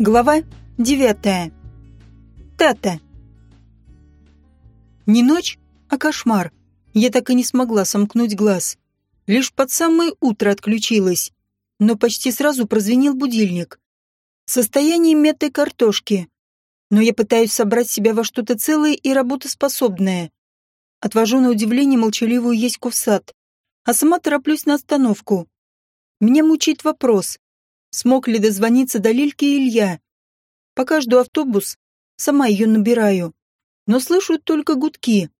Глава девятая. Тата. Не ночь, а кошмар. Я так и не смогла сомкнуть глаз. Лишь под самое утро отключилась. Но почти сразу прозвенел будильник. Состояние мятой картошки. Но я пытаюсь собрать себя во что-то целое и работоспособное. Отвожу на удивление молчаливую еську в сад, а сама тороплюсь на остановку. Меня мучает вопрос, Смог ли дозвониться до Лильки Илья? Пока жду автобус, сама ее набираю. Но слышу только гудки.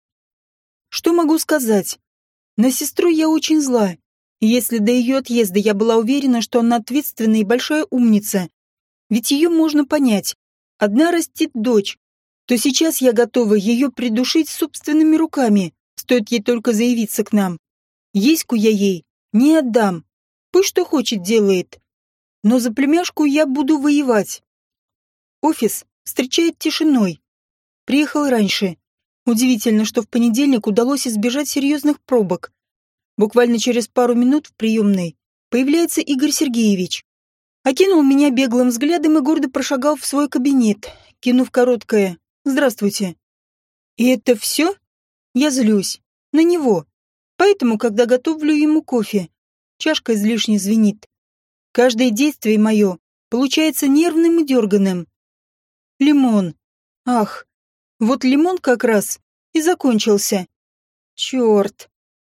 Что могу сказать? На сестру я очень зла. Если до ее отъезда я была уверена, что она ответственная и большая умница, ведь ее можно понять. Одна растит дочь, то сейчас я готова ее придушить собственными руками, стоит ей только заявиться к нам. Еську я ей не отдам. Пусть что хочет делает но за племяшку я буду воевать. Офис встречает тишиной. Приехал раньше. Удивительно, что в понедельник удалось избежать серьезных пробок. Буквально через пару минут в приемной появляется Игорь Сергеевич. Окинул меня беглым взглядом и гордо прошагал в свой кабинет, кинув короткое «Здравствуйте». И это все? Я злюсь. На него. Поэтому, когда готовлю ему кофе, чашка излишне звенит. Каждое действие мое получается нервным и дерганым. Лимон. Ах, вот лимон как раз и закончился. Черт.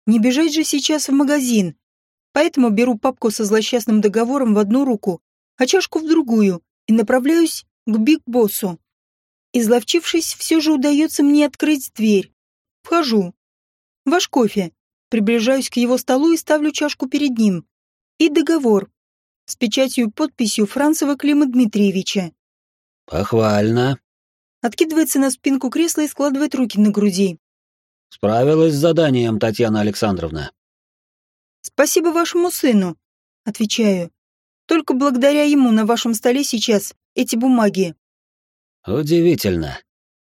Не бежать же сейчас в магазин. Поэтому беру папку со злосчастным договором в одну руку, а чашку в другую и направляюсь к Биг-боссу. Изловчившись, все же удается мне открыть дверь. Вхожу. Ваш кофе. Приближаюсь к его столу и ставлю чашку перед ним. И договор с печатью и подписью Францева Клима Дмитриевича. «Похвально». Откидывается на спинку кресла и складывает руки на груди. «Справилась с заданием, Татьяна Александровна». «Спасибо вашему сыну», — отвечаю. «Только благодаря ему на вашем столе сейчас эти бумаги». «Удивительно.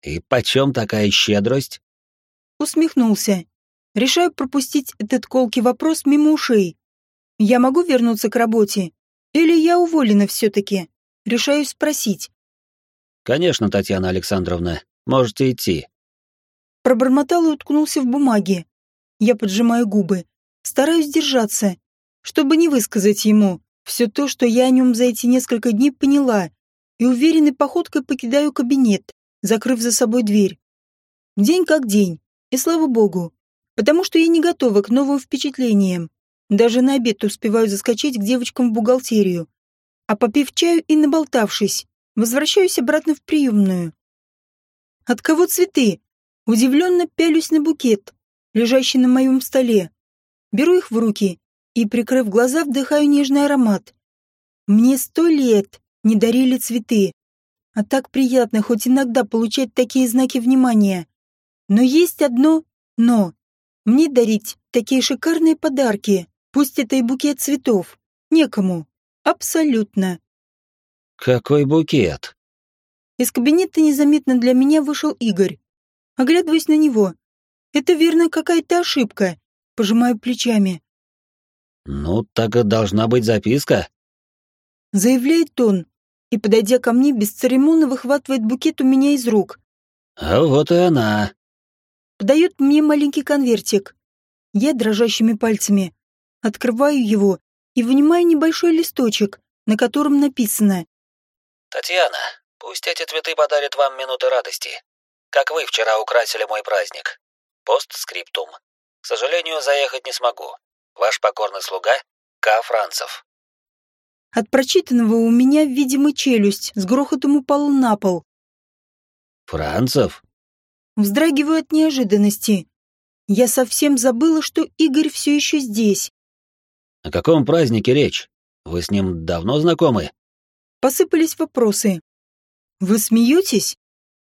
И почем такая щедрость?» Усмехнулся. Решаю пропустить этот колкий вопрос мимо ушей. Я могу вернуться к работе или я уволена все-таки? Решаюсь спросить. Конечно, Татьяна Александровна, можете идти. Пробормотал и уткнулся в бумаге. Я поджимаю губы, стараюсь держаться, чтобы не высказать ему все то, что я о нем за эти несколько дней поняла, и уверенной походкой покидаю кабинет, закрыв за собой дверь. День как день, и слава богу, потому что я не готова к новым впечатлениям. Даже на обед успеваю заскочить к девочкам в бухгалтерию. А попив чаю и наболтавшись, возвращаюсь обратно в приемную. От кого цветы? Удивленно пялюсь на букет, лежащий на моем столе. Беру их в руки и, прикрыв глаза, вдыхаю нежный аромат. Мне сто лет не дарили цветы. А так приятно хоть иногда получать такие знаки внимания. Но есть одно «но». Мне дарить такие шикарные подарки. Пусть это и букет цветов. Некому. Абсолютно. Какой букет? Из кабинета незаметно для меня вышел Игорь. Оглядываясь на него. Это верно какая-то ошибка. Пожимаю плечами. Ну, так и должна быть записка. Заявляет он. И, подойдя ко мне, бесцеремонно выхватывает букет у меня из рук. А вот и она. Подает мне маленький конвертик. Я дрожащими пальцами Открываю его и вынимаю небольшой листочек, на котором написано «Татьяна, пусть эти цветы подарят вам минуты радости. Как вы вчера украсили мой праздник. Постскриптум. К сожалению, заехать не смогу. Ваш покорный слуга К. Францев». От прочитанного у меня, видимо, челюсть с грохотом упала на пол. «Францев?» Вздрагиваю от неожиданности. Я совсем забыла, что Игорь все еще здесь. О каком празднике речь? Вы с ним давно знакомы? Посыпались вопросы. Вы смеетесь?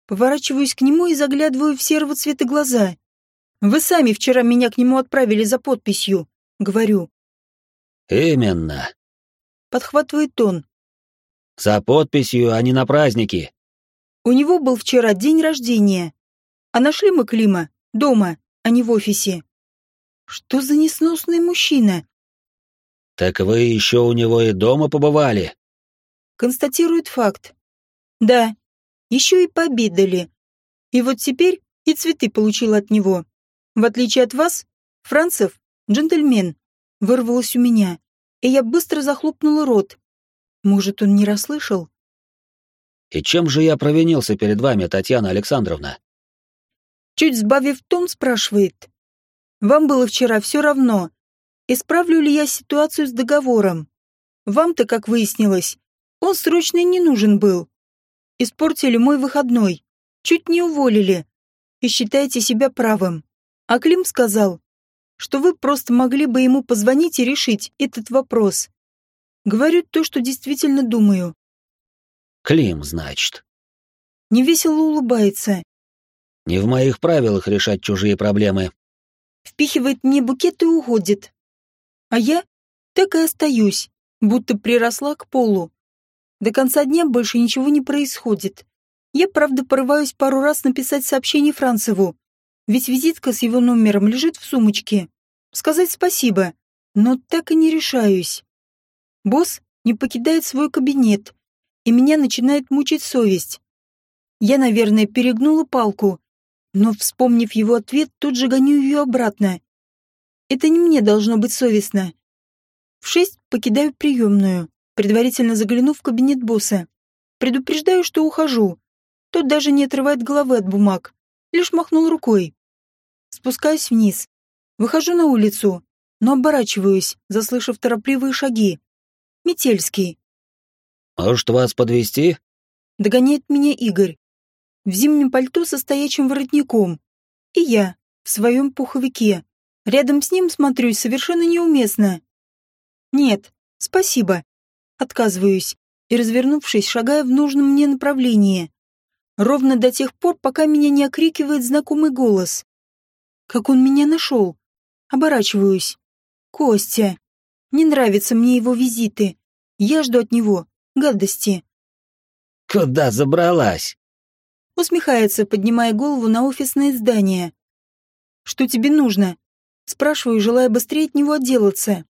Поворачиваюсь к нему и заглядываю в серого цвета глаза. Вы сами вчера меня к нему отправили за подписью, говорю. Именно. Подхватывает он. За подписью, а не на празднике. У него был вчера день рождения. А нашли мы Клима дома, а не в офисе. Что за несносный мужчина? «Так вы еще у него и дома побывали?» констатирует факт. Да, еще и пообедали. И вот теперь и цветы получил от него. В отличие от вас, Францев, джентльмен, вырвалось у меня, и я быстро захлопнула рот. Может, он не расслышал? «И чем же я провинился перед вами, Татьяна Александровна?» Чуть сбавив тон, спрашивает. «Вам было вчера все равно, исправлю ли я ситуацию с договором. Вам-то, как выяснилось, он срочно не нужен был. Испортили мой выходной, чуть не уволили, и считаете себя правым. А Клим сказал, что вы просто могли бы ему позвонить и решить этот вопрос. Говорю то, что действительно думаю. Клим, значит. Невесело улыбается. Не в моих правилах решать чужие проблемы. Впихивает мне букет и уходит. А я так и остаюсь, будто приросла к полу. До конца дня больше ничего не происходит. Я, правда, порываюсь пару раз написать сообщение Францеву, ведь визитка с его номером лежит в сумочке. Сказать спасибо, но так и не решаюсь. Босс не покидает свой кабинет, и меня начинает мучить совесть. Я, наверное, перегнула палку, но, вспомнив его ответ, тут же гоню ее обратно. Это не мне должно быть совестно. В шесть покидаю приемную, предварительно заглянув в кабинет босса. Предупреждаю, что ухожу. Тот даже не отрывает головы от бумаг, лишь махнул рукой. Спускаюсь вниз. Выхожу на улицу, но оборачиваюсь, заслышав торопливые шаги. Метельский. «Может, вас подвести? Догоняет меня Игорь. В зимнем пальто со стоячим воротником. И я, в своем пуховике. Рядом с ним смотрюсь совершенно неуместно. Нет, спасибо. Отказываюсь и, развернувшись, шагая в нужном мне направлении. Ровно до тех пор, пока меня не окрикивает знакомый голос. Как он меня нашел? Оборачиваюсь. Костя. Не нравятся мне его визиты. Я жду от него гадости. «Куда забралась?» Усмехается, поднимая голову на офисное здание. «Что тебе нужно?» Спрашиваю, желая быстрее от него отделаться.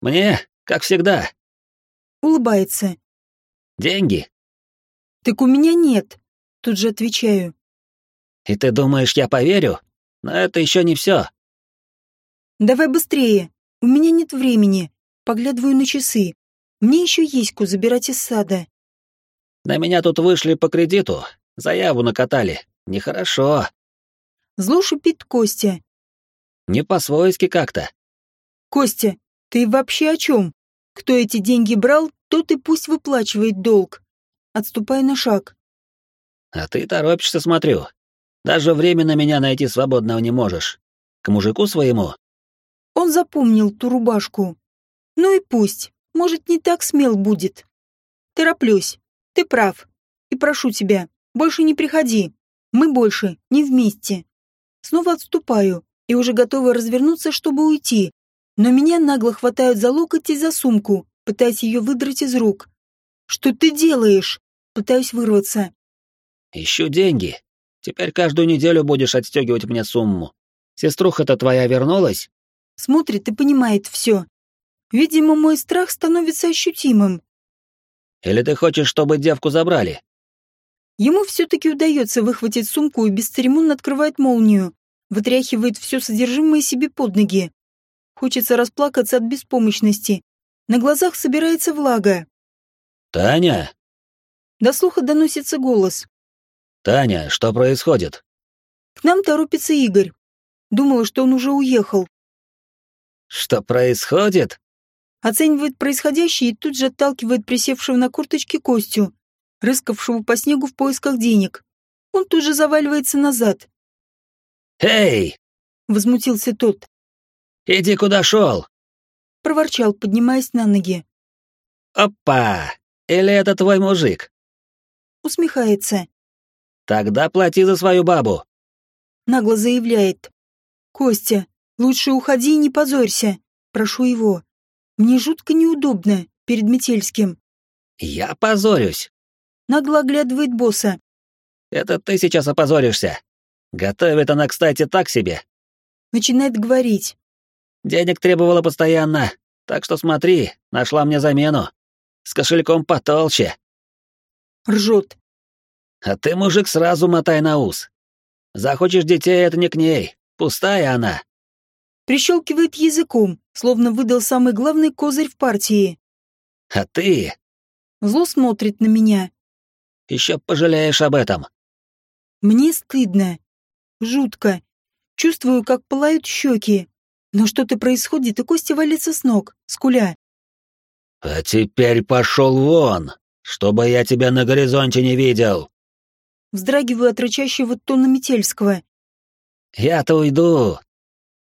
«Мне, как всегда». Улыбается. «Деньги?» «Так у меня нет», тут же отвечаю. «И ты думаешь, я поверю? Но это еще не все». «Давай быстрее, у меня нет времени». Поглядываю на часы. Мне еще есть ку забирать из сада. На меня тут вышли по кредиту, заяву накатали. Нехорошо. Зло шипит Костя. Не по-свойски как-то. Костя, ты вообще о чем? Кто эти деньги брал, тот и пусть выплачивает долг. Отступая на шаг. А ты торопишься, смотрю. Даже временно меня найти свободного не можешь. К мужику своему. Он запомнил ту рубашку. Ну и пусть. Может, не так смел будет. Тороплюсь. Ты прав. И прошу тебя, больше не приходи. Мы больше не вместе. Снова отступаю и уже готова развернуться, чтобы уйти. Но меня нагло хватают за локоть и за сумку, пытаясь ее выдрать из рук. «Что ты делаешь?» Пытаюсь вырваться. Ищу деньги. Теперь каждую неделю будешь отстегивать мне сумму. Сеструха-то твоя вернулась? Смотрит и понимает все. Видимо, мой страх становится ощутимым. Или ты хочешь, чтобы девку забрали? Ему все-таки удается выхватить сумку и бесцеремонно открывает молнию, вытряхивает все содержимое себе под ноги. Хочется расплакаться от беспомощности. На глазах собирается влага. «Таня!» До слуха доносится голос. «Таня, что происходит?» К нам торопится Игорь. Думала, что он уже уехал. «Что происходит?» Оценивает происходящее и тут же отталкивает присевшего на курточке Костю, рыскавшего по снегу в поисках денег. Он тут же заваливается назад. «Эй!» — возмутился тот. «Иди куда шел!» — проворчал, поднимаясь на ноги. «Опа! Или это твой мужик?» Усмехается. Тогда плати за свою бабу. Нагло заявляет. Костя, лучше уходи и не позорься. Прошу его. Мне жутко неудобно перед Метельским. Я позорюсь. Нагло оглядывает босса. Это ты сейчас опозоришься. Готовит она, кстати, так себе. Начинает говорить. Денег требовала постоянно, так что смотри, нашла мне замену. с кошельком потолще. Ржет. А ты, мужик, сразу мотай на ус. Захочешь детей, это не к ней. Пустая она. Прищелкивает языком, словно выдал самый главный козырь в партии. А ты... Зло смотрит на меня. Еще пожалеешь об этом. Мне стыдно. Жутко. Чувствую, как пылают щеки. Но что-то происходит, и Костя валится с ног, скуля. «А теперь пошел вон, чтобы я тебя на горизонте не видел!» Вздрагиваю от рычащего тона Метельского. «Я-то уйду!»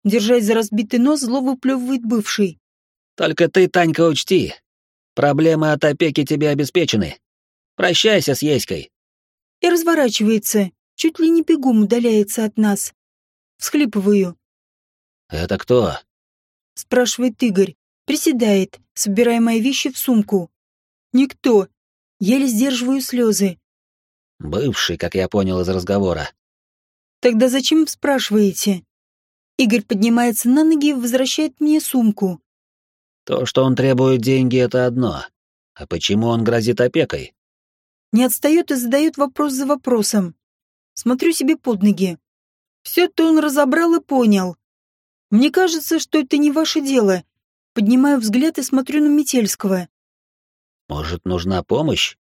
Держась за разбитый нос, зло выплевывает бывший. «Только ты, Танька, учти. Проблемы от опеки тебе обеспечены. Прощайся с Еськой!» И разворачивается, чуть ли не бегом удаляется от нас. Всхлипываю. «Это кто?» — спрашивает Игорь. Приседает, собирая мои вещи в сумку. «Никто. Еле сдерживаю слезы. «Бывший, как я понял из разговора». «Тогда зачем спрашиваете?» Игорь поднимается на ноги и возвращает мне сумку. «То, что он требует деньги, это одно. А почему он грозит опекой?» Не отстает и задает вопрос за вопросом. Смотрю себе под ноги. Все-то он разобрал и понял. Мне кажется, что это не ваше дело. Поднимаю взгляд и смотрю на Метельского. «Может, нужна помощь?»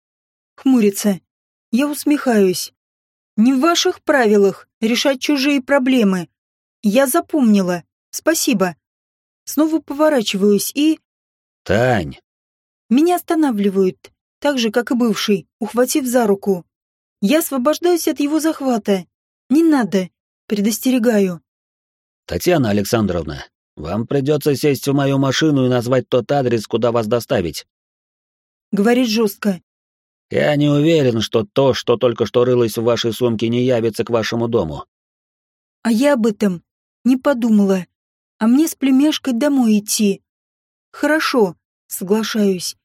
Хмурится. Я усмехаюсь. Не в ваших правилах решать чужие проблемы. Я запомнила. Спасибо. Снова поворачиваюсь и... «Тань!» Меня останавливают, так же, как и бывший, ухватив за руку. Я освобождаюсь от его захвата. Не надо. Предостерегаю. «Татьяна Александровна, вам придется сесть в мою машину и назвать тот адрес, куда вас доставить». Говорит жестко. «Я не уверен, что то, что только что рылось в вашей сумке, не явится к вашему дому». А я об этом не подумала. А мне с племяшкой домой идти. Хорошо, соглашаюсь.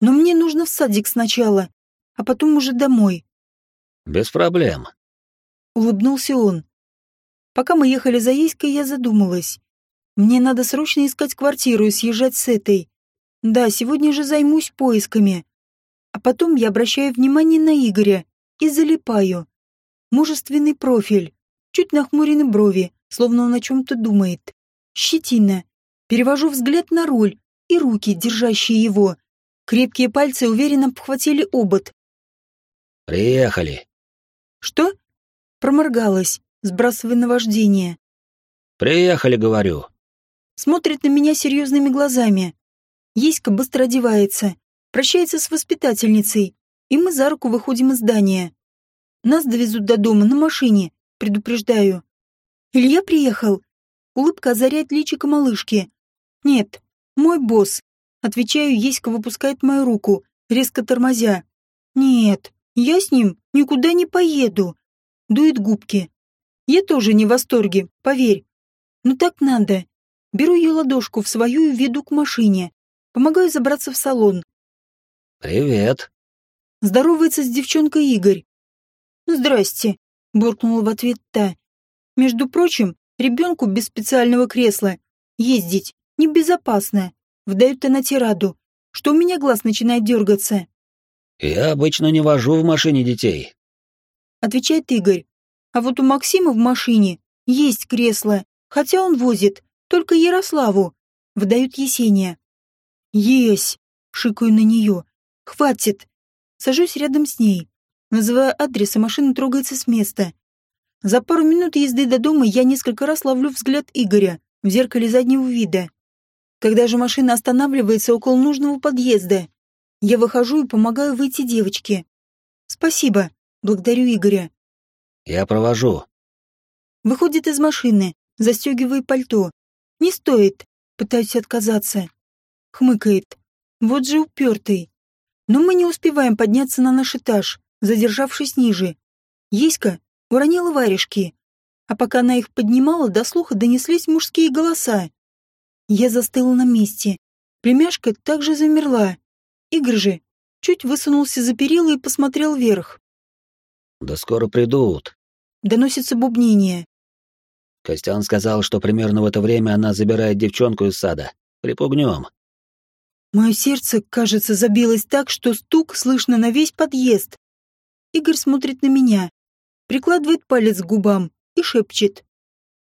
Но мне нужно в садик сначала, а потом уже домой. Без проблем. Улыбнулся он. Пока мы ехали за Еськой, я задумалась. Мне надо срочно искать квартиру и съезжать с этой. Да, сегодня же займусь поисками. А потом я обращаю внимание на Игоря и залипаю. Мужественный профиль, чуть нахмурены брови, словно он о чем-то думает. Щетина. Перевожу взгляд на руль и руки, держащие его. Крепкие пальцы уверенно обхватили обод. «Приехали». «Что?» Проморгалась сбрасывая наваждение. «Приехали, говорю». Смотрит на меня серьезными глазами. Еська быстро одевается, прощается с воспитательницей, и мы за руку выходим из здания. Нас довезут до дома на машине, предупреждаю. Илья приехал. Улыбка озаряет личико малышки. Нет, мой босс. Отвечаю, Еська выпускает мою руку, резко тормозя. Нет, я с ним никуда не поеду. Дует губки. Я тоже не в восторге, поверь. Но так надо. Беру ее ладошку в свою и веду к машине. Помогаю забраться в салон. «Привет». Здоровается с девчонкой Игорь. «Здрасте», — буркнула в ответ та. «Между прочим, ребенку без специального кресла ездить небезопасно. Вдают на тираду, что у меня глаз начинает дергаться». «Я обычно не вожу в машине детей», — отвечает Игорь. А вот у Максима в машине есть кресло, хотя он возит только Ярославу, выдают Есения. Есть, шикаю на нее. Хватит. Сажусь рядом с ней. Называя адрес, и машина трогается с места. За пару минут езды до дома я несколько раз ловлю взгляд Игоря в зеркале заднего вида. Когда же машина останавливается около нужного подъезда, я выхожу и помогаю выйти девочке. Спасибо, благодарю Игоря. Я провожу. Выходит из машины, застегивая пальто. Не стоит. Пытаюсь отказаться. Хмыкает. Вот же упертый. Но мы не успеваем подняться на наш этаж, задержавшись ниже. Еська уронила варежки. А пока она их поднимала, до слуха донеслись мужские голоса. Я застыла на месте. Племяшка также замерла. Игорь же чуть высунулся за перила и посмотрел вверх. Да скоро придут. Доносится бубнение. Костян сказал, что примерно в это время она забирает девчонку из сада. Припугнем. Мое сердце, кажется, забилось так, что стук слышно на весь подъезд. Игорь смотрит на меня, прикладывает палец к губам и шепчет.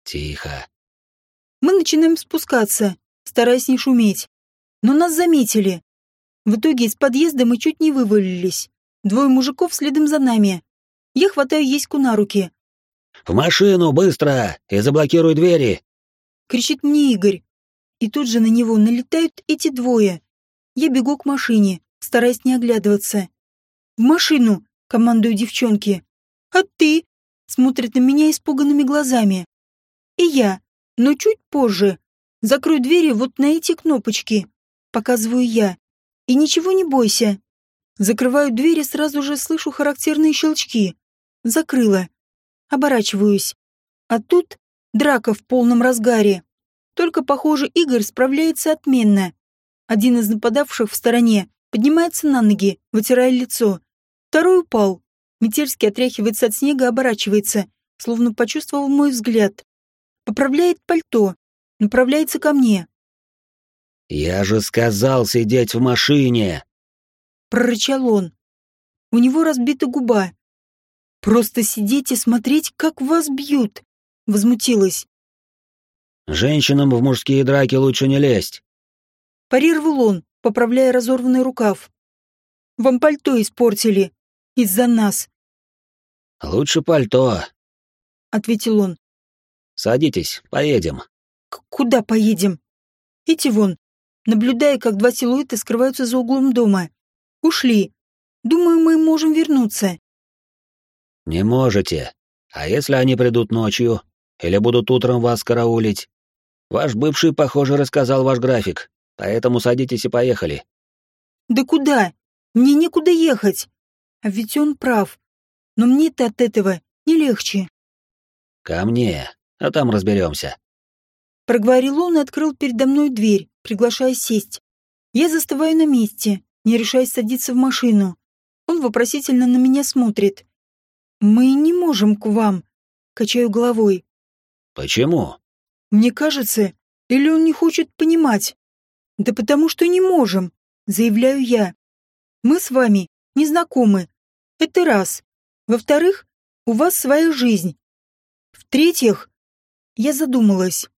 «Тихо». Мы начинаем спускаться, стараясь не шуметь. Но нас заметили. В итоге из подъезда мы чуть не вывалились. Двое мужиков следом за нами. Я хватаю Еську на руки. «В машину, быстро! И заблокируй двери!» Кричит мне Игорь. И тут же на него налетают эти двое. Я бегу к машине, стараясь не оглядываться. «В машину!» — командую девчонки. «А ты?» — смотрит на меня испуганными глазами. И я, но чуть позже. Закрой двери вот на эти кнопочки. Показываю я. И ничего не бойся. Закрываю дверь и сразу же слышу характерные щелчки. Закрыла. Оборачиваюсь. А тут драка в полном разгаре. Только, похоже, Игорь справляется отменно. Один из нападавших в стороне поднимается на ноги, вытирая лицо. Второй упал. Метельский отряхивается от снега, оборачивается, словно почувствовал мой взгляд. Поправляет пальто, направляется ко мне. «Я же сказал сидеть в машине!» Прорычал он. У него разбита губа. «Просто сидеть и смотреть, как вас бьют!» Возмутилась. «Женщинам в мужские драки лучше не лезть!» Парировал он, поправляя разорванный рукав. «Вам пальто испортили. Из-за нас». «Лучше пальто», — ответил он. «Садитесь, поедем». К «Куда поедем?» «Идти вон», наблюдая, как два силуэта скрываются за углом дома. «Ушли. Думаю, мы можем вернуться». «Не можете. А если они придут ночью? Или будут утром вас караулить? Ваш бывший, похоже, рассказал ваш график. Поэтому садитесь и поехали. Да куда? Мне некуда ехать. А ведь он прав. Но мне-то от этого не легче. Ко мне, а там разберемся. Проговорил он и открыл передо мной дверь, приглашая сесть. Я застываю на месте, не решаясь садиться в машину. Он вопросительно на меня смотрит. «Мы не можем к вам», — качаю головой. «Почему?» «Мне кажется, или он не хочет понимать. Да потому что не можем, заявляю я. Мы с вами не знакомы. Это раз. Во-вторых, у вас своя жизнь. В-третьих, я задумалась.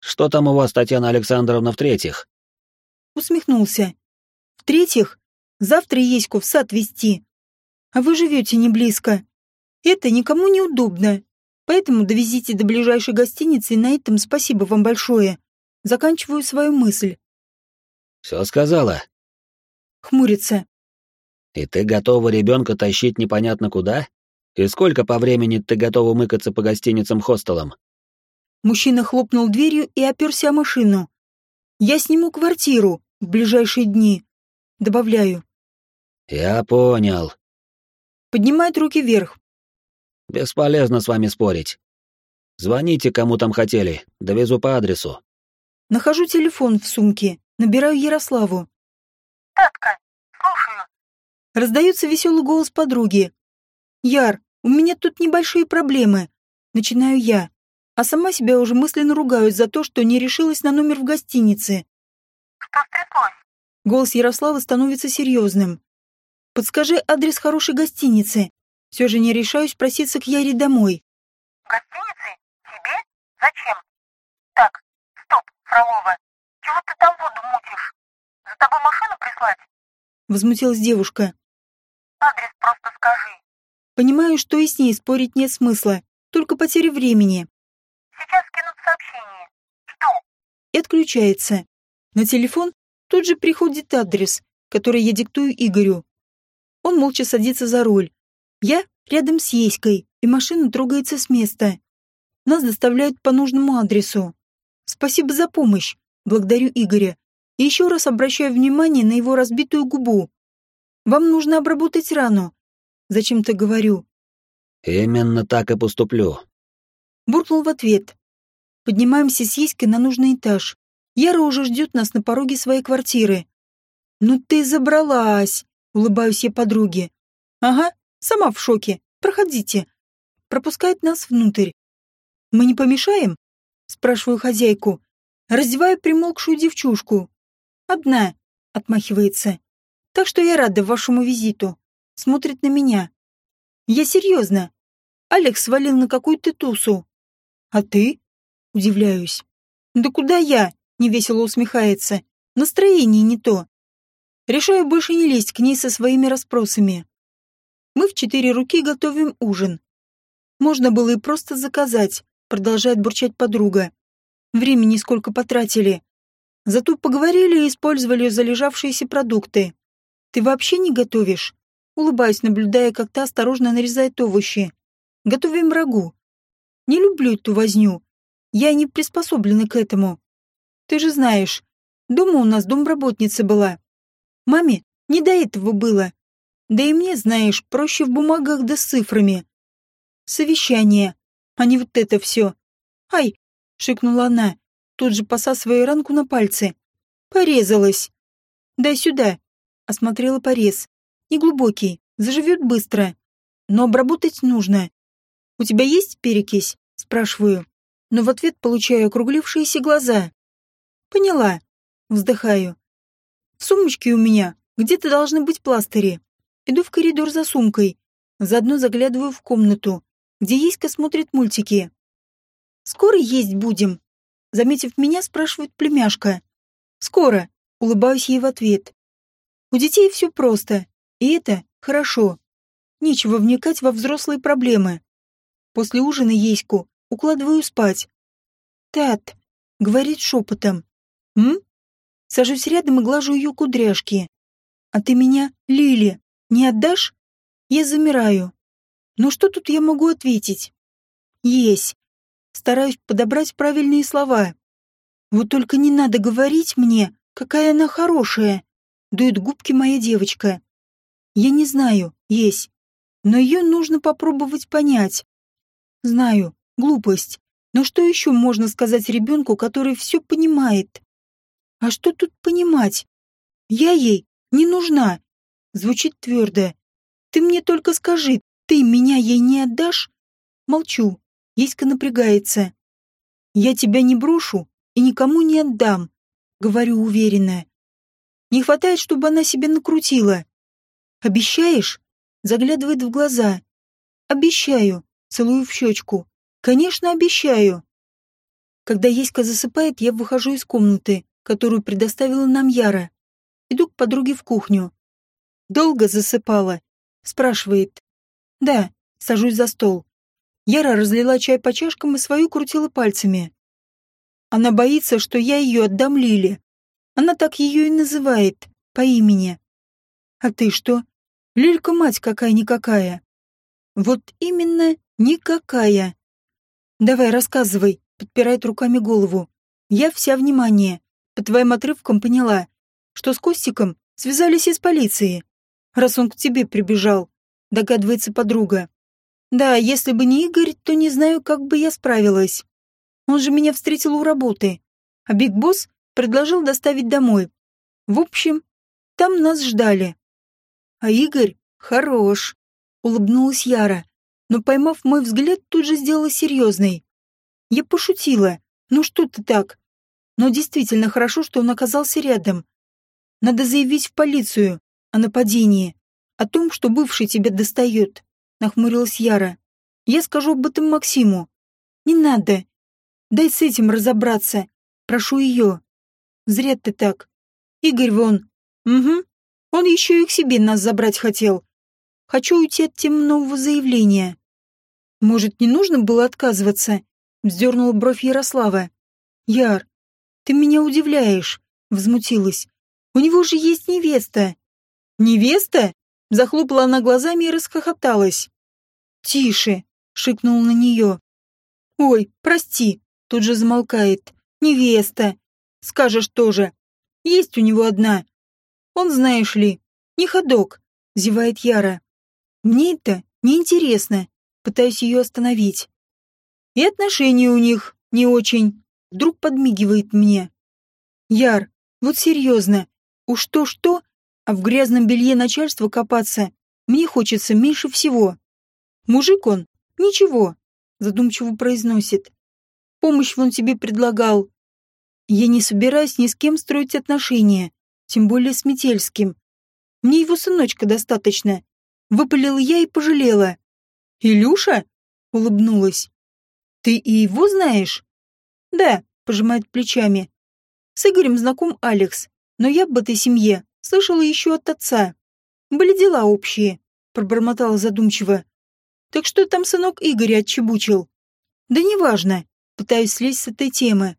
Что там у вас, Татьяна Александровна, в-третьих? Усмехнулся. В-третьих, завтра Еську в сад вести. А вы живете не близко. Это никому не удобно. Поэтому довезите до ближайшей гостиницы, и на этом спасибо вам большое. Заканчиваю свою мысль. Все сказала. Хмурится. И ты готова ребенка тащить непонятно куда? И сколько по времени ты готова мыкаться по гостиницам-хостелам? Мужчина хлопнул дверью и оперся о машину. Я сниму квартиру в ближайшие дни. Добавляю. Я понял. Поднимает руки вверх. Бесполезно с вами спорить. Звоните, кому там хотели. Довезу по адресу. Нахожу телефон в сумке, набираю Ярославу. «Татка, слушаю». Раздается веселый голос подруги. «Яр, у меня тут небольшие проблемы». Начинаю я, а сама себя уже мысленно ругаю за то, что не решилась на номер в гостинице. «Что стряслось?» Голос Ярослава становится серьезным. «Подскажи адрес хорошей гостиницы. Все же не решаюсь проситься к Яре домой». «Гостиницы? Тебе? Зачем? Так, стоп, Фролова. Чего ты там воду мутишь? За тобой машину прислать? Возмутилась девушка. Адрес просто скажи. Понимаю, что и с ней спорить нет смысла, только потеря времени. Сейчас кинут сообщение. Что? И отключается. На телефон тут же приходит адрес, который я диктую Игорю. Он молча садится за руль. Я рядом с Еськой, и машина трогается с места. Нас доставляют по нужному адресу. Спасибо за помощь. Благодарю Игоря. И еще раз обращаю внимание на его разбитую губу. Вам нужно обработать рану. Зачем-то говорю. Именно так и поступлю. Буркнул в ответ. Поднимаемся с Еськой на нужный этаж. Яра уже ждет нас на пороге своей квартиры. «Ну ты забралась!» — улыбаюсь я подруге. «Ага, сама в шоке. Проходите». Пропускает нас внутрь. «Мы не помешаем?» Спрашиваю хозяйку. Раздеваю примолкшую девчушку. Одна, отмахивается. Так что я рада вашему визиту. Смотрит на меня. Я серьезно. Алекс свалил на какую-то тусу. А ты? Удивляюсь. Да куда я? Невесело усмехается. Настроение не то. Решаю больше не лезть к ней со своими расспросами. Мы в четыре руки готовим ужин. Можно было и просто заказать, продолжает бурчать подруга. Времени сколько потратили. Зато поговорили и использовали залежавшиеся продукты. Ты вообще не готовишь? Улыбаюсь, наблюдая, как та осторожно нарезает овощи. Готовим рагу. Не люблю эту возню. Я не приспособлена к этому. Ты же знаешь, дома у нас домработница была. Маме не до этого было. Да и мне, знаешь, проще в бумагах да с цифрами. Совещание, а не вот это все. Ай, шикнула она, тут же посасывая ранку на пальцы. Порезалась. Дай сюда. Осмотрела порез. Неглубокий, заживет быстро. Но обработать нужно. У тебя есть перекись? Спрашиваю. Но в ответ получаю округлившиеся глаза. Поняла. Вздыхаю. В сумочке у меня где-то должны быть пластыри. Иду в коридор за сумкой. Заодно заглядываю в комнату, где Еська смотрит мультики. «Скоро есть будем?» Заметив меня, спрашивает племяшка. «Скоро», — улыбаюсь ей в ответ. «У детей все просто, и это хорошо. Нечего вникать во взрослые проблемы. После ужина Еську укладываю спать. «Тат», — говорит шепотом. «М?» Сажусь рядом и глажу ее кудряшки. «А ты меня, Лили, не отдашь?» Я замираю. «Ну что тут я могу ответить?» «Есть стараюсь подобрать правильные слова. Вот только не надо говорить мне, какая она хорошая, дует губки моя девочка. Я не знаю, есть, но ее нужно попробовать понять. Знаю, глупость, но что еще можно сказать ребенку, который все понимает? А что тут понимать? Я ей не нужна. Звучит твердо. Ты мне только скажи, ты меня ей не отдашь? Молчу. Еська напрягается. «Я тебя не брошу и никому не отдам», — говорю уверенно. Не хватает, чтобы она себе накрутила. «Обещаешь?» — заглядывает в глаза. «Обещаю», — целую в щечку. «Конечно, обещаю». Когда Еська засыпает, я выхожу из комнаты, которую предоставила нам Яра. Иду к подруге в кухню. «Долго засыпала?» — спрашивает. «Да», — сажусь за стол. Яра разлила чай по чашкам и свою крутила пальцами. Она боится, что я ее отдам Лиле. Она так ее и называет, по имени. А ты что? Лилька мать какая-никакая. Вот именно никакая. Давай, рассказывай, подпирает руками голову. Я вся внимание. По твоим отрывкам поняла, что с Костиком связались из полиции. Раз он к тебе прибежал, догадывается подруга. Да, если бы не Игорь, то не знаю, как бы я справилась. Он же меня встретил у работы, а Биг Босс предложил доставить домой. В общем, там нас ждали. А Игорь хорош, улыбнулась Яра, но, поймав мой взгляд, тут же сделала серьезной. Я пошутила. Ну что ты так? Но действительно хорошо, что он оказался рядом. Надо заявить в полицию о нападении, о том, что бывший тебя достает нахмурилась Яра. Я скажу об этом Максиму. Не надо. Дай с этим разобраться. Прошу ее. Зря ты так. Игорь вон. Угу. Он еще и к себе нас забрать хотел. Хочу уйти от тем нового заявления. Может, не нужно было отказываться? Вздернула бровь Ярослава. Яр, ты меня удивляешь, взмутилась. У него же есть невеста. Невеста? Захлопала она глазами и расхохоталась. «Тише!» — шикнул на нее. «Ой, прости!» — тут же замолкает. «Невеста!» «Скажешь тоже. Есть у него одна. Он, знаешь ли, не ходок», — зевает Яра. «Мне это неинтересно», — пытаюсь ее остановить. «И отношения у них не очень», — вдруг подмигивает мне. «Яр, вот серьезно, уж то-что, а в грязном белье начальства копаться мне хочется меньше всего. Мужик он, ничего, задумчиво произносит. Помощь он тебе предлагал. Я не собираюсь ни с кем строить отношения. тем более с Метельским. Мне его сыночка достаточно. Выпалила я и пожалела. «Илюша?» — улыбнулась. «Ты и его знаешь?» «Да», — пожимает плечами. «С Игорем знаком Алекс, но я об этой семье слышала еще от отца. Были дела общие», — пробормотала задумчиво. «Так что там сынок Игоря отчебучил?» «Да неважно», — пытаюсь слезть с этой темы.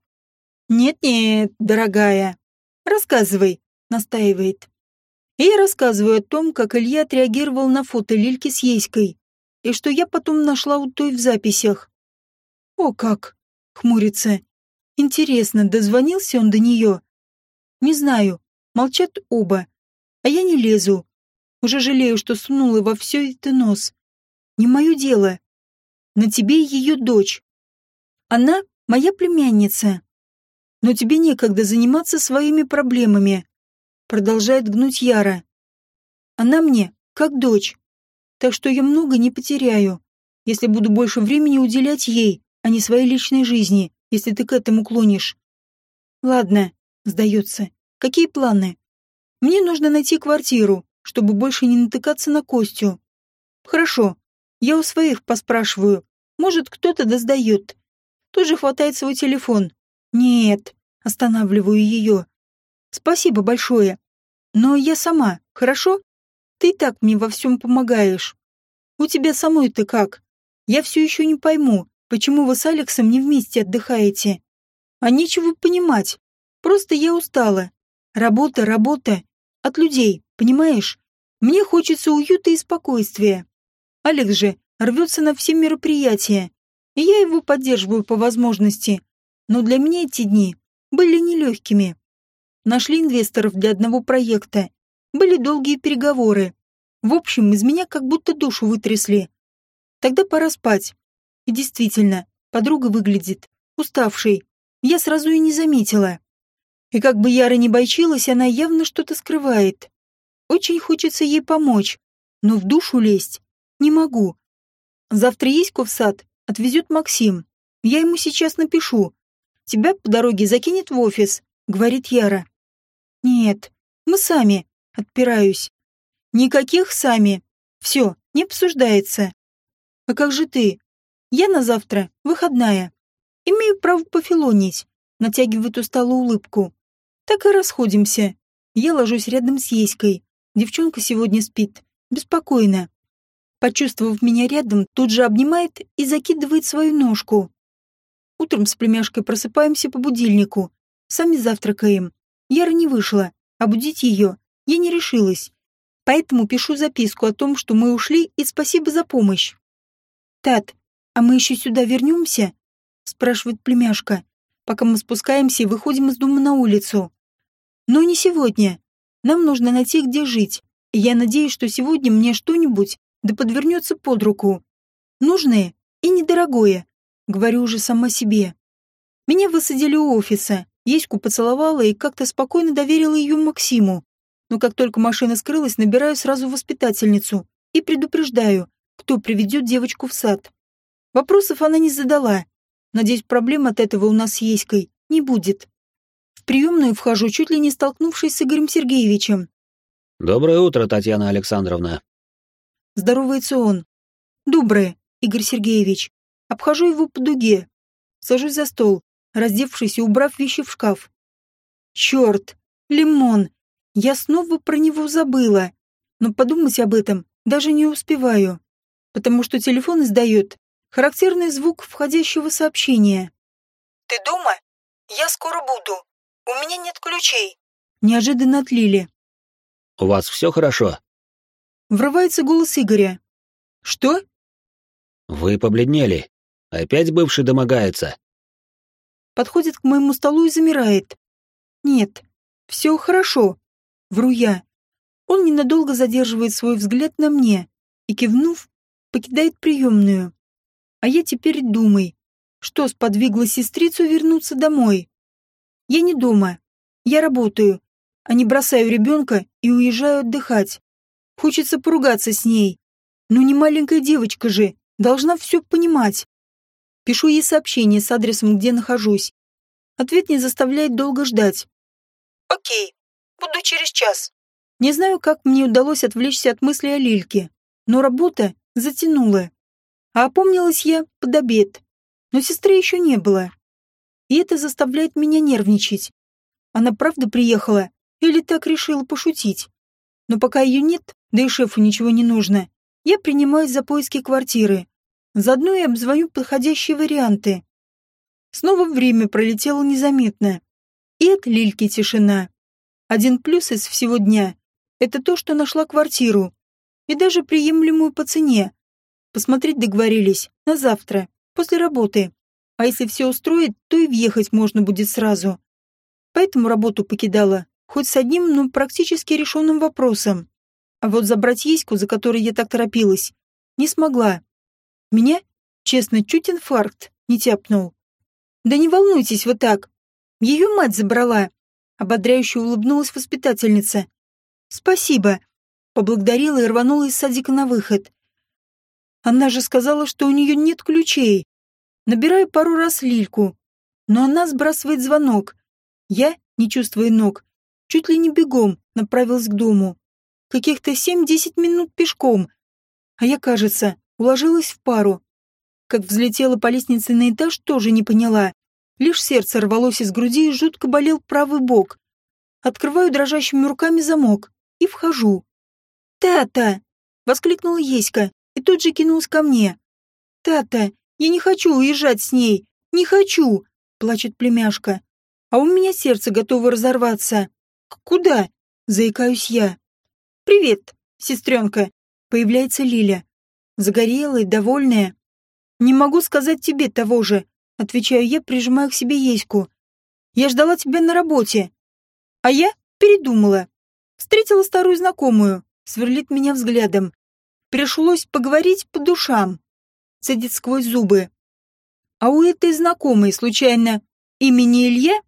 «Нет-нет, дорогая, рассказывай», — настаивает. И я рассказываю о том, как Илья отреагировал на фото Лильки с Еськой, и что я потом нашла у той в записях. «О как!» — хмурится. «Интересно, дозвонился он до нее?» «Не знаю. Молчат оба. А я не лезу. Уже жалею, что сунула во все это нос. Не мое дело. На тебе ее дочь. Она моя племянница. Но тебе некогда заниматься своими проблемами. Продолжает гнуть Яра. Она мне как дочь. Так что я много не потеряю, если буду больше времени уделять ей, а не своей личной жизни, если ты к этому клонишь. Ладно, сдается. Какие планы? Мне нужно найти квартиру, чтобы больше не натыкаться на Костю. Хорошо. Я у своих поспрашиваю. Может, кто-то да сдает. Тут же хватает свой телефон. Нет, останавливаю ее. Спасибо большое. Но я сама, хорошо? Ты так мне во всем помогаешь. У тебя самой-то как? Я все еще не пойму, почему вы с Алексом не вместе отдыхаете. А нечего понимать. Просто я устала. Работа, работа. От людей, понимаешь? Мне хочется уюта и спокойствия. Алекс же рвется на все мероприятия, и я его поддерживаю по возможности. Но для меня эти дни были нелегкими. Нашли инвесторов для одного проекта. Были долгие переговоры. В общем, из меня как будто душу вытрясли. Тогда пора спать. И действительно, подруга выглядит уставшей. Я сразу и не заметила. И как бы Яра не бойчилась, она явно что-то скрывает. Очень хочется ей помочь, но в душу лезть не могу. Завтра есть в сад, отвезет Максим. Я ему сейчас напишу. Тебя по дороге закинет в офис, говорит Яра. Нет, мы сами, отпираюсь. Никаких сами. Все, не обсуждается. А как же ты? Я на завтра, выходная. Имею право пофилонить. Натягивает усталую улыбку. Так и расходимся. Я ложусь рядом с Еськой. Девчонка сегодня спит. Беспокойно. Почувствовав меня рядом, тут же обнимает и закидывает свою ножку. Утром с племяшкой просыпаемся по будильнику. Сами завтракаем. Яра не вышла, а будить ее я не решилась. Поэтому пишу записку о том, что мы ушли и спасибо за помощь. «Тат, а мы еще сюда вернемся?» спрашивает племяшка, пока мы спускаемся и выходим из дома на улицу. «Но не сегодня. Нам нужно найти, где жить. И я надеюсь, что сегодня мне что-нибудь да подвернется под руку. Нужное и недорогое», говорю уже сама себе. Меня высадили у офиса, Еську поцеловала и как-то спокойно доверила ее Максиму. Но как только машина скрылась, набираю сразу воспитательницу и предупреждаю, кто приведет девочку в сад. Вопросов она не задала. Надеюсь, проблем от этого у нас с Еськой не будет. В приемную вхожу, чуть ли не столкнувшись с Игорем Сергеевичем. «Доброе утро, Татьяна Александровна». Здоровается он. «Доброе, Игорь Сергеевич». Обхожу его по дуге. Сажусь за стол, раздевшись и убрав вещи в шкаф. Черт, лимон. Я снова про него забыла. Но подумать об этом даже не успеваю, потому что телефон издает характерный звук входящего сообщения. «Ты дома? Я скоро буду. У меня нет ключей». Неожиданно от Лили. «У вас все хорошо?» Врывается голос Игоря. «Что?» «Вы побледнели. Опять бывший домогается подходит к моему столу и замирает. Нет, все хорошо. Вру я. Он ненадолго задерживает свой взгляд на мне и, кивнув, покидает приемную. А я теперь думай, что сподвигло сестрицу вернуться домой. Я не дома. Я работаю, а не бросаю ребенка и уезжаю отдыхать. Хочется поругаться с ней. Но не маленькая девочка же, должна все понимать. Пишу ей сообщение с адресом, где нахожусь. Ответ не заставляет долго ждать. «Окей. Буду через час». Не знаю, как мне удалось отвлечься от мысли о Лильке, но работа затянула. А опомнилась я под обед. Но сестры еще не было. И это заставляет меня нервничать. Она правда приехала или так решила пошутить? Но пока ее нет, да и шефу ничего не нужно, я принимаюсь за поиски квартиры. Заодно и обзвоню подходящие варианты. Снова время пролетело незаметно. И от Лильки тишина. Один плюс из всего дня — это то, что нашла квартиру. И даже приемлемую по цене. Посмотреть договорились на завтра, после работы. А если все устроит, то и въехать можно будет сразу. Поэтому работу покидала, хоть с одним, но практически решенным вопросом. А вот забрать Еську, за которой я так торопилась, не смогла. Меня, честно, чуть инфаркт не тяпнул. Да не волнуйтесь вы так. Ее мать забрала. Ободряюще улыбнулась воспитательница. Спасибо. Поблагодарила и рванула из садика на выход. Она же сказала, что у нее нет ключей. Набираю пару раз Лильку, но она сбрасывает звонок. Я, не чувствуя ног, чуть ли не бегом направилась к дому. Каких-то семь-десять минут пешком. А я, кажется, уложилась в пару. Как взлетела по лестнице на этаж, тоже не поняла. Лишь сердце рвалось из груди и жутко болел правый бок. Открываю дрожащими руками замок и вхожу. «Тата!» — воскликнула Еська и тут же кинулась ко мне. «Тата, я не хочу уезжать с ней! Не хочу!» — плачет племяшка а у меня сердце готово разорваться. Куда? Заикаюсь я. Привет, сестренка. Появляется Лиля. Загорелая, довольная. Не могу сказать тебе того же, отвечаю я, прижимая к себе Еську. Я ждала тебя на работе. А я передумала. Встретила старую знакомую, сверлит меня взглядом. Пришлось поговорить по душам. Садит сквозь зубы. А у этой знакомой, случайно, имени Илья?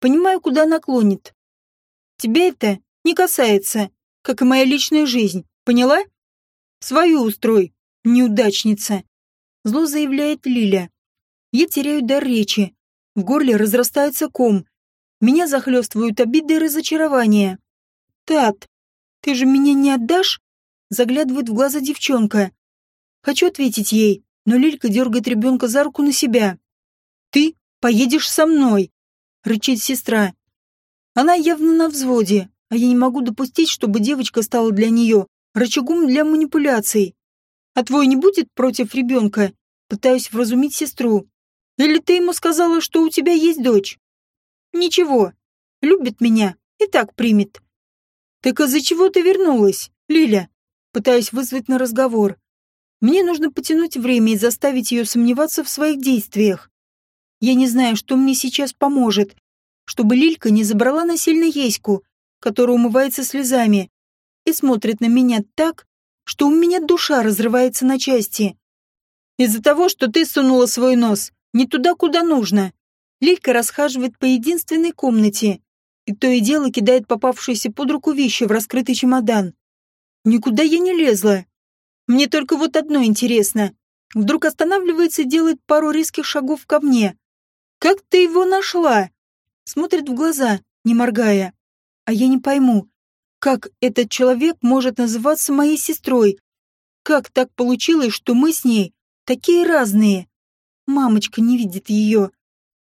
Понимаю, куда она клонит. Тебя это не касается, как и моя личная жизнь, поняла? Свою устрой, неудачница. Зло заявляет Лиля. Я теряю дар речи. В горле разрастается ком. Меня захлестывают обиды и разочарования. Тат, ты же меня не отдашь? Заглядывает в глаза девчонка. Хочу ответить ей, но Лилька дергает ребенка за руку на себя. Ты поедешь со мной рычит сестра. Она явно на взводе, а я не могу допустить, чтобы девочка стала для нее рычагом для манипуляций. А твой не будет против ребенка? Пытаюсь вразумить сестру. Или ты ему сказала, что у тебя есть дочь? Ничего. Любит меня и так примет. Так из-за чего ты вернулась, Лиля? Пытаюсь вызвать на разговор. Мне нужно потянуть время и заставить ее сомневаться в своих действиях. Я не знаю, что мне сейчас поможет, чтобы Лилька не забрала насильно Еську, которая умывается слезами, и смотрит на меня так, что у меня душа разрывается на части. Из-за того, что ты сунула свой нос не туда, куда нужно. Лилька расхаживает по единственной комнате и то и дело кидает попавшиеся под руку вещи в раскрытый чемодан. Никуда я не лезла. Мне только вот одно интересно. Вдруг останавливается и делает пару резких шагов ко мне. Как ты его нашла?» Смотрит в глаза, не моргая. А я не пойму, как этот человек может называться моей сестрой? Как так получилось, что мы с ней такие разные? Мамочка не видит ее.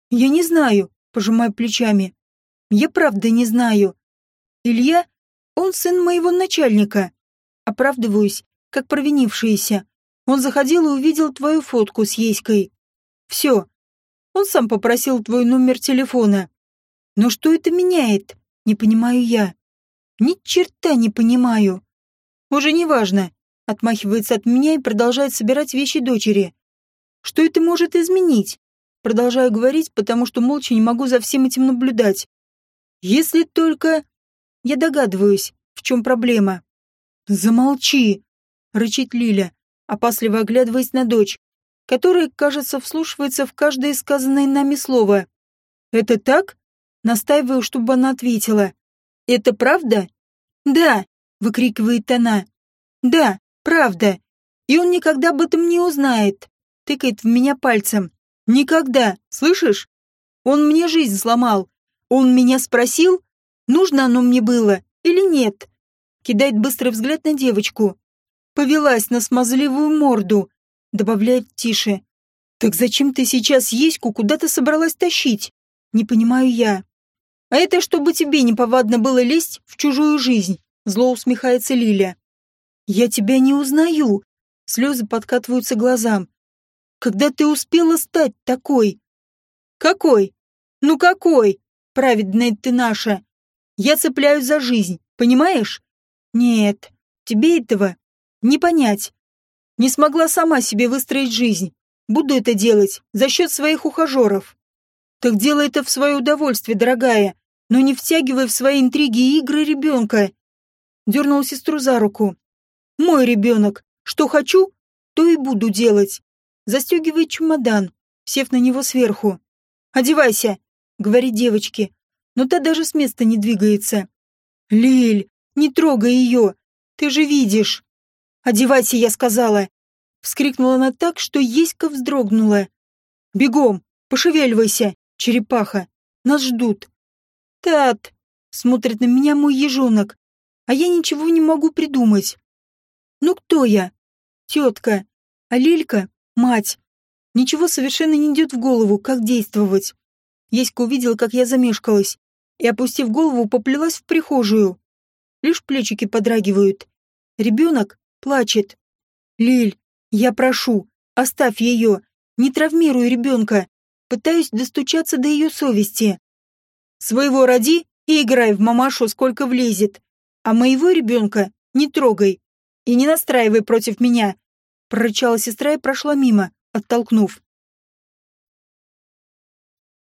Я не знаю, пожимаю плечами. Я правда не знаю. Илья, он сын моего начальника. Оправдываюсь, как провинившаяся. Он заходил и увидел твою фотку с Еськой. Все, он сам попросил твой номер телефона. Но что это меняет? Не понимаю я. Ни черта не понимаю. Уже не важно. Отмахивается от меня и продолжает собирать вещи дочери. Что это может изменить? Продолжаю говорить, потому что молча не могу за всем этим наблюдать. Если только... Я догадываюсь, в чем проблема. Замолчи, рычит Лиля, опасливо оглядываясь на дочь которая, кажется, вслушивается в каждое сказанное нами слово. «Это так?» Настаиваю, чтобы она ответила. «Это правда?» «Да», — выкрикивает она. «Да, правда. И он никогда об этом не узнает», — тыкает в меня пальцем. «Никогда, слышишь? Он мне жизнь сломал. Он меня спросил, Нужно оно мне было или нет? Кидает быстрый взгляд на девочку. Повелась на смазливую морду. Добавляет тише. Так зачем ты сейчас Еську куда-то собралась тащить? Не понимаю я. А это чтобы тебе неповадно было лезть в чужую жизнь. Зло усмехается Лиля. Я тебя не узнаю. Слезы подкатываются глазам. Когда ты успела стать такой? Какой? Ну какой? Праведная ты наша. Я цепляюсь за жизнь, понимаешь? Нет, тебе этого не понять. Не смогла сама себе выстроить жизнь. Буду это делать за счет своих ухажеров. Так делай это в свое удовольствие, дорогая, но не втягивай в свои интриги и игры ребенка. Дернул сестру за руку. Мой ребенок. Что хочу, то и буду делать. Застегивает чемодан, сев на него сверху. «Одевайся», — говорит девочке, но та даже с места не двигается. «Лиль, не трогай ее, ты же видишь». «Одевайся», — я сказала. Вскрикнула она так, что Еська вздрогнула. «Бегом, пошевеливайся, черепаха, нас ждут». «Тат», — смотрит на меня мой ежонок, а я ничего не могу придумать. «Ну кто я?» «Тетка. А Лилька — мать. Ничего совершенно не идет в голову, как действовать. Еська увидела, как я замешкалась, и, опустив голову, поплелась в прихожую. Лишь плечики подрагивают. Ребенок плачет. «Лиль, я прошу, оставь ее, не травмируй ребенка. Пытаюсь достучаться до ее совести. Своего роди и играй в мамашу, сколько влезет. А моего ребенка не трогай и не настраивай против меня. Прорычала сестра и прошла мимо, оттолкнув.